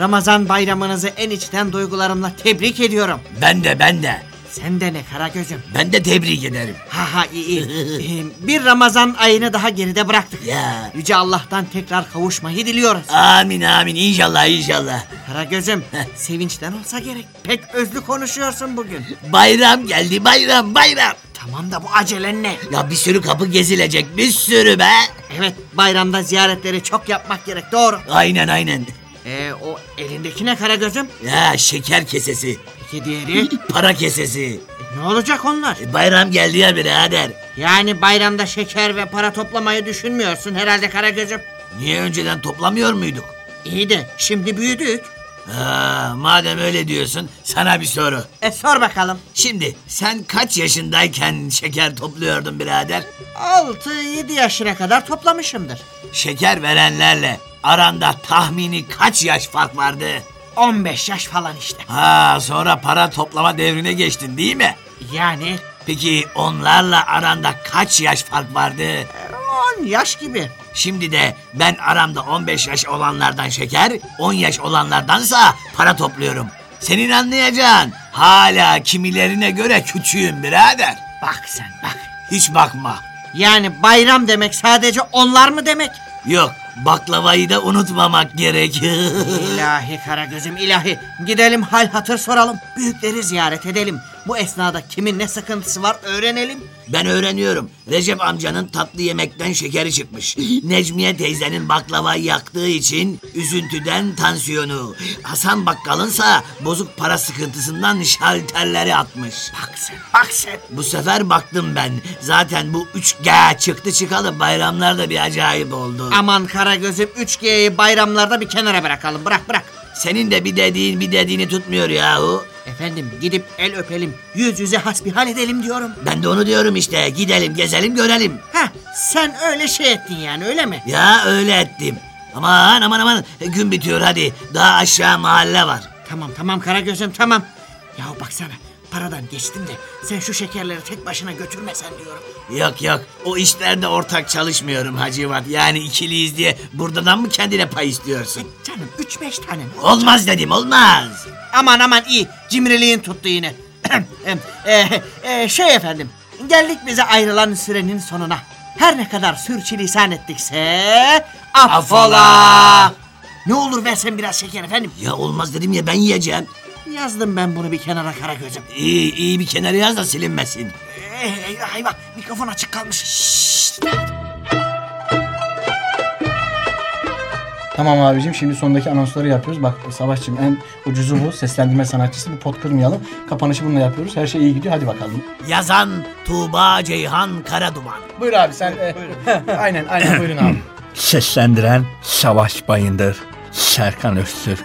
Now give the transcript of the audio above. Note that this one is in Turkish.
Ramazan bayramınızı en içten duygularımla tebrik ediyorum. Ben de ben de. Sen de ne Karagöz'üm. Ben de tebrik ederim. Ha ha iyi iyi. Bir Ramazan ayını daha geride bıraktık. Ya. Yüce Allah'tan tekrar kavuşmayı diliyoruz. Amin amin inşallah inşallah. Karagöz'üm sevinçten olsa gerek. Pek özlü konuşuyorsun bugün. Bayram geldi bayram bayram. Tamam da bu acelen ne? Ya bir sürü kapı gezilecek bir sürü be. Evet bayramda ziyaretleri çok yapmak gerek doğru. Aynen aynen. Ee, o elindeki ne Karagöz'üm? Ya şeker kesesi, Peki diğeri? para kesesi. E, ne olacak onlar? E, Bayram geldi ya birader. Yani bayramda şeker ve para toplamayı düşünmüyorsun herhalde Karagöz'üm. Niye önceden toplamıyor muyduk? İyi de şimdi büyüdük. Ha, madem öyle diyorsun sana bir soru. E sor bakalım. Şimdi sen kaç yaşındayken şeker topluyordun birader? 6-7 yaşına kadar toplamışımdır. Şeker verenlerle aranda tahmini kaç yaş fark vardı? 15 yaş falan işte. Ha sonra para toplama devrine geçtin değil mi? Yani Peki onlarla aranda kaç yaş fark vardı? e, 10 yaş gibi. Şimdi de ben aramda 15 yaş olanlardan şeker, 10 yaş olanlardansa para topluyorum. Senin anlayacağın hala kimilerine göre küçüğüm birader. Bak sen bak. Hiç bakma. Yani bayram demek sadece onlar mı demek? Yok baklavayı da unutmamak gerek. İlahi Karagöz'üm ilahi. Gidelim hal hatır soralım. Büyükleri ziyaret edelim. Bu esnada kimin ne sıkıntısı var öğrenelim. ben öğreniyorum. Recep amcanın tatlı yemekten şekeri çıkmış. Necmiye teyzenin baklavayı yaktığı için üzüntüden tansiyonu. Hasan bakkalınsa bozuk para sıkıntısından şalterleri atmış. Bak sen bak sen. Bu sefer baktım ben. Zaten bu 3G çıktı çıkalı bayramlar da bir acayip oldu. Aman Karagöz'üm 3G'yi bayramlarda bir kenara bırakalım. Bırak bırak. Senin de bir dediğin bir dediğini tutmuyor yahu. Efendim gidip el öpelim. Yüz yüze hasbihal edelim diyorum. Ben de onu diyorum işte. Gidelim gezelim görelim. Heh sen öyle şey ettin yani öyle mi? Ya öyle ettim. Aman aman aman gün bitiyor hadi. Daha aşağı mahalle var. Tamam tamam Karagöz'üm tamam. Ya baksana paradan geçtim de sen şu şekerleri tek başına götürmesen diyorum. Yok yok o işlerde ortak çalışmıyorum Hacivat. Yani ikiliyiz diye buradan mı kendine pay istiyorsun? Canım 3-5 tane mi? Olmaz dedim olmaz. Aman aman iyi cimriliğin tuttu yine. e, e, şey efendim geldik bize ayrılan sürenin sonuna. Her ne kadar sürçülisan ettikse affola. Affola. Ne olur versen biraz şeker efendim. Ya olmaz dedim ya ben yiyeceğim. Yazdım ben bunu bir kenara Karagöz'üm. İyi iyi bir kenara yaz da silinmesin. Ee, hayvan mikrofon açık kalmış. Tamam abicim şimdi sondaki anonsları yapıyoruz. Bak Savaşçım en ucuzu bu. Seslendirme sanatçısı. Bu pot kırmayalım. Kapanışı bununla yapıyoruz. Her şey iyi gidiyor. Hadi bakalım. Yazan Tuğba Ceyhan Karaduman. Buyur abi sen. e, aynen aynen buyurun abi. Seslendiren Savaş Bayındır, Serkan Öztürk,